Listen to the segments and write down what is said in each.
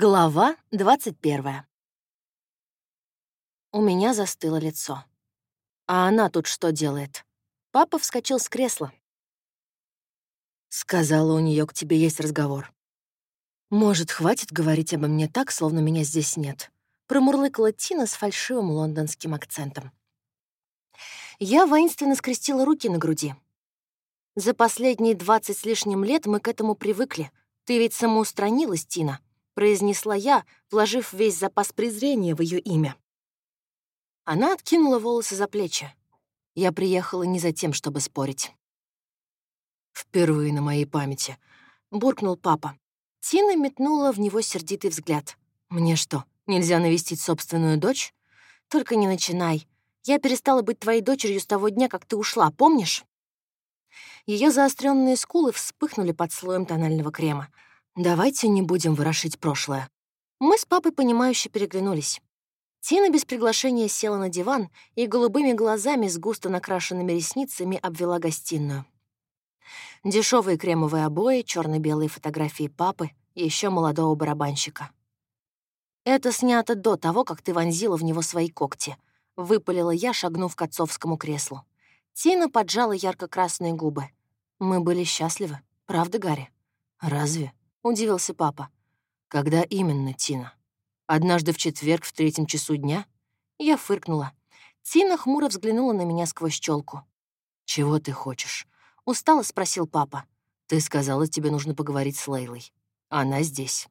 Глава 21. У меня застыло лицо. А она тут что делает? Папа вскочил с кресла. Сказала, у нее к тебе есть разговор. Может, хватит говорить обо мне так, словно меня здесь нет. Промурлыкала Тина с фальшивым лондонским акцентом. Я воинственно скрестила руки на груди. За последние двадцать с лишним лет мы к этому привыкли. Ты ведь самоустранилась, Тина произнесла я, вложив весь запас презрения в ее имя. Она откинула волосы за плечи. Я приехала не за тем, чтобы спорить. «Впервые на моей памяти», — буркнул папа. Тина метнула в него сердитый взгляд. «Мне что, нельзя навестить собственную дочь? Только не начинай. Я перестала быть твоей дочерью с того дня, как ты ушла, помнишь?» Ее заостренные скулы вспыхнули под слоем тонального крема. Давайте не будем ворошить прошлое. Мы с папой, понимающе переглянулись. Тина без приглашения села на диван и голубыми глазами с густо накрашенными ресницами обвела гостиную. Дешевые кремовые обои, черно белые фотографии папы и еще молодого барабанщика. «Это снято до того, как ты вонзила в него свои когти», — выпалила я, шагнув к отцовскому креслу. Тина поджала ярко-красные губы. «Мы были счастливы, правда, Гарри?» «Разве?» — удивился папа. «Когда именно, Тина? Однажды в четверг в третьем часу дня?» Я фыркнула. Тина хмуро взглянула на меня сквозь щелку. «Чего ты хочешь?» — устало спросил папа. «Ты сказала, тебе нужно поговорить с Лейлой. Она здесь».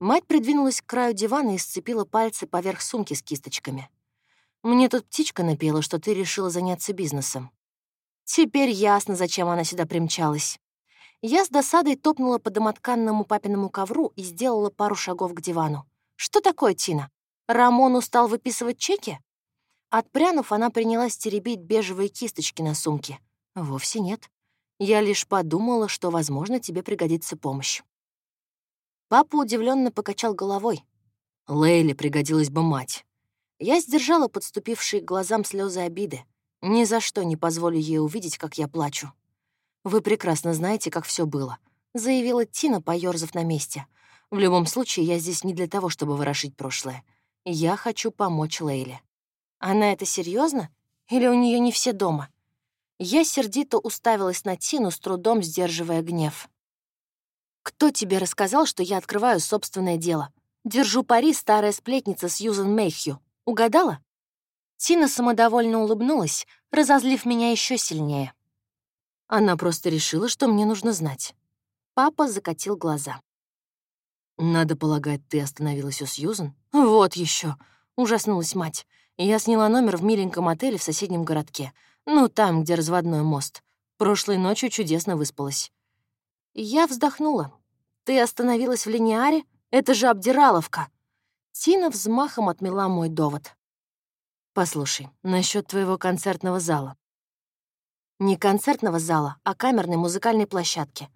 Мать придвинулась к краю дивана и сцепила пальцы поверх сумки с кисточками. «Мне тут птичка напела, что ты решила заняться бизнесом». Теперь ясно, зачем она сюда примчалась. Я с досадой топнула по домотканному папиному ковру и сделала пару шагов к дивану. «Что такое, Тина? Рамон устал выписывать чеки?» Отпрянув, она принялась теребить бежевые кисточки на сумке. «Вовсе нет. Я лишь подумала, что, возможно, тебе пригодится помощь». Папа удивленно покачал головой. Лейле пригодилась бы мать. Я сдержала подступившие к глазам слезы обиды. Ни за что не позволю ей увидеть, как я плачу. «Вы прекрасно знаете, как все было», — заявила Тина, поёрзав на месте. «В любом случае, я здесь не для того, чтобы ворошить прошлое. Я хочу помочь Лейле». «Она это серьезно? Или у нее не все дома?» Я сердито уставилась на Тину, с трудом сдерживая гнев. «Кто тебе рассказал, что я открываю собственное дело? Держу пари старая сплетница Сьюзен Мейхью. Угадала?» Тина самодовольно улыбнулась, разозлив меня еще сильнее. Она просто решила, что мне нужно знать. Папа закатил глаза. «Надо полагать, ты остановилась у Сьюзен?» «Вот еще, ужаснулась мать. Я сняла номер в миленьком отеле в соседнем городке. Ну, там, где разводной мост. Прошлой ночью чудесно выспалась. Я вздохнула. «Ты остановилась в линеаре? Это же обдираловка!» Тина взмахом отмела мой довод. «Послушай, насчет твоего концертного зала. Не концертного зала, а камерной музыкальной площадки.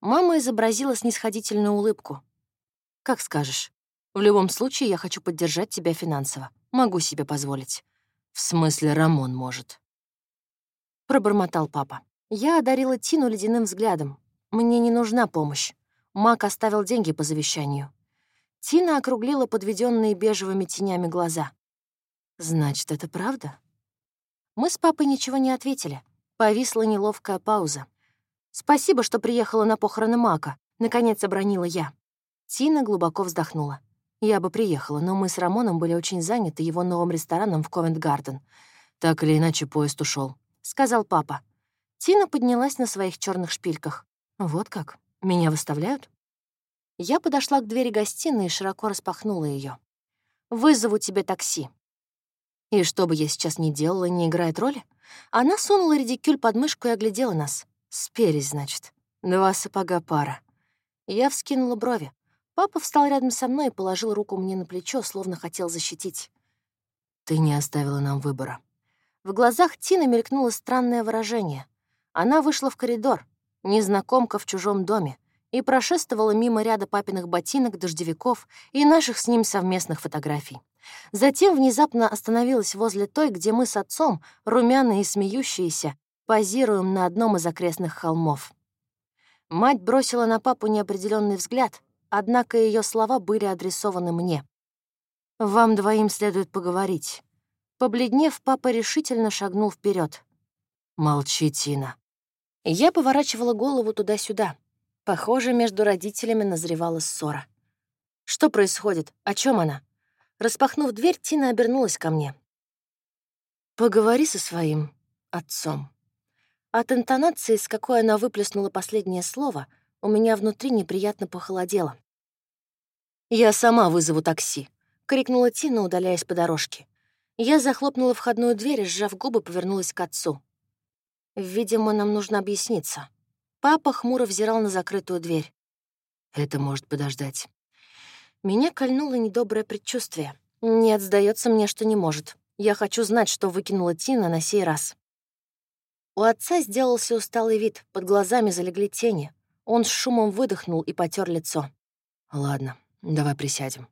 Мама изобразила снисходительную улыбку. «Как скажешь. В любом случае, я хочу поддержать тебя финансово. Могу себе позволить». «В смысле, Рамон может». Пробормотал папа. Я одарила Тину ледяным взглядом. Мне не нужна помощь. Мак оставил деньги по завещанию. Тина округлила подведенные бежевыми тенями глаза. «Значит, это правда?» Мы с папой ничего не ответили. Повисла неловкая пауза. «Спасибо, что приехала на похороны Мака», — наконец обронила я. Тина глубоко вздохнула. Я бы приехала, но мы с Рамоном были очень заняты его новым рестораном в Ковент-Гарден. Так или иначе, поезд ушел, сказал папа. Тина поднялась на своих черных шпильках. «Вот как? Меня выставляют?» Я подошла к двери гостиной и широко распахнула ее. «Вызову тебе такси». И что бы я сейчас ни делала, не играет роли? Она сунула редикюль под мышку и оглядела нас. Спереди, значит. Два сапога пара. Я вскинула брови. Папа встал рядом со мной и положил руку мне на плечо, словно хотел защитить. «Ты не оставила нам выбора». В глазах Тины мелькнуло странное выражение. Она вышла в коридор, незнакомка в чужом доме, и прошествовала мимо ряда папиных ботинок, дождевиков и наших с ним совместных фотографий. Затем внезапно остановилась возле той, где мы с отцом, румяные и смеющиеся, позируем на одном из окрестных холмов. Мать бросила на папу неопределенный взгляд, однако ее слова были адресованы мне. «Вам двоим следует поговорить». Побледнев, папа решительно шагнул вперед. «Молчи, Тина». Я поворачивала голову туда-сюда. Похоже, между родителями назревала ссора. «Что происходит? О чем она?» Распахнув дверь, Тина обернулась ко мне. «Поговори со своим отцом». От интонации, с какой она выплеснула последнее слово, у меня внутри неприятно похолодело. «Я сама вызову такси», — крикнула Тина, удаляясь по дорожке. Я захлопнула входную дверь и, сжав губы, повернулась к отцу. «Видимо, нам нужно объясниться». Папа хмуро взирал на закрытую дверь. «Это может подождать». Меня кольнуло недоброе предчувствие. Нет, сдается мне, что не может. Я хочу знать, что выкинула Тина на сей раз. У отца сделался усталый вид, под глазами залегли тени. Он с шумом выдохнул и потер лицо. «Ладно, давай присядем».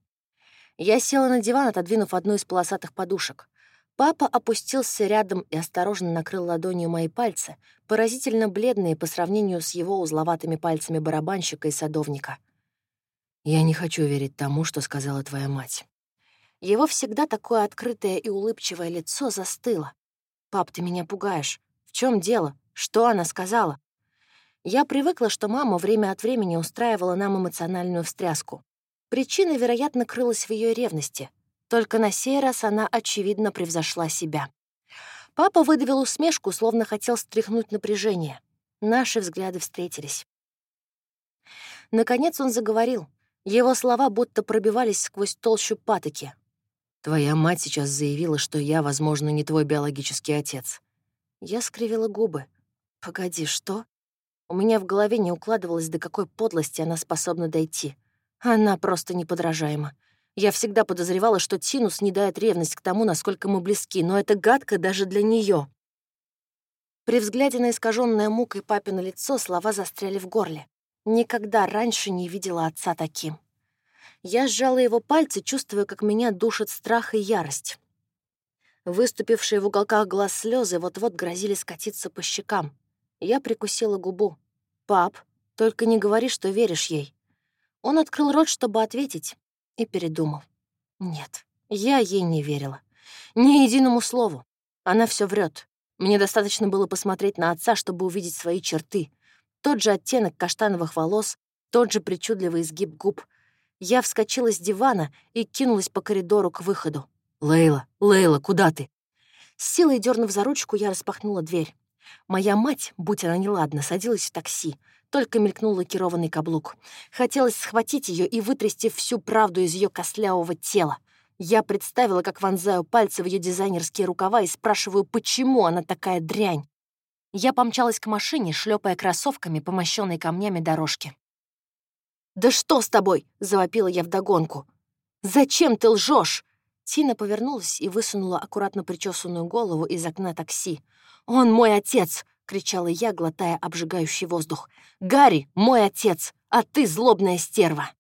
Я села на диван, отодвинув одну из полосатых подушек. Папа опустился рядом и осторожно накрыл ладонью мои пальцы, поразительно бледные по сравнению с его узловатыми пальцами барабанщика и садовника. «Я не хочу верить тому, что сказала твоя мать». Его всегда такое открытое и улыбчивое лицо застыло. «Пап, ты меня пугаешь. В чем дело? Что она сказала?» Я привыкла, что мама время от времени устраивала нам эмоциональную встряску. Причина, вероятно, крылась в ее ревности. Только на сей раз она, очевидно, превзошла себя. Папа выдавил усмешку, словно хотел стряхнуть напряжение. Наши взгляды встретились. Наконец он заговорил. Его слова будто пробивались сквозь толщу патоки. Твоя мать сейчас заявила, что я, возможно, не твой биологический отец. Я скривила губы. Погоди, что? У меня в голове не укладывалось, до какой подлости она способна дойти. Она просто неподражаема. Я всегда подозревала, что Тинус не дает ревность к тому, насколько мы близки, но это гадко даже для нее. При взгляде на искаженное мукой папино лицо слова застряли в горле. Никогда раньше не видела отца таким. Я сжала его пальцы, чувствуя, как меня душит страх и ярость. Выступившие в уголках глаз слезы вот-вот грозили скатиться по щекам. Я прикусила губу. «Пап, только не говори, что веришь ей». Он открыл рот, чтобы ответить, и передумал. Нет, я ей не верила. Ни единому слову. Она все врет. Мне достаточно было посмотреть на отца, чтобы увидеть свои черты. Тот же оттенок каштановых волос, тот же причудливый изгиб губ, я вскочила с дивана и кинулась по коридору к выходу. «Лейла, Лейла, куда ты?» С силой дернув за ручку, я распахнула дверь. Моя мать, будь она неладна, садилась в такси. Только мелькнул лакированный каблук. Хотелось схватить ее и вытрясти всю правду из ее костлявого тела. Я представила, как вонзаю пальцы в ее дизайнерские рукава и спрашиваю, почему она такая дрянь. Я помчалась к машине, шлепая кроссовками по мощенной камнями дорожке. «Да что с тобой?» — завопила я вдогонку. «Зачем ты лжешь? Тина повернулась и высунула аккуратно причесанную голову из окна такси. «Он мой отец!» — кричала я, глотая обжигающий воздух. «Гарри — мой отец, а ты злобная стерва!»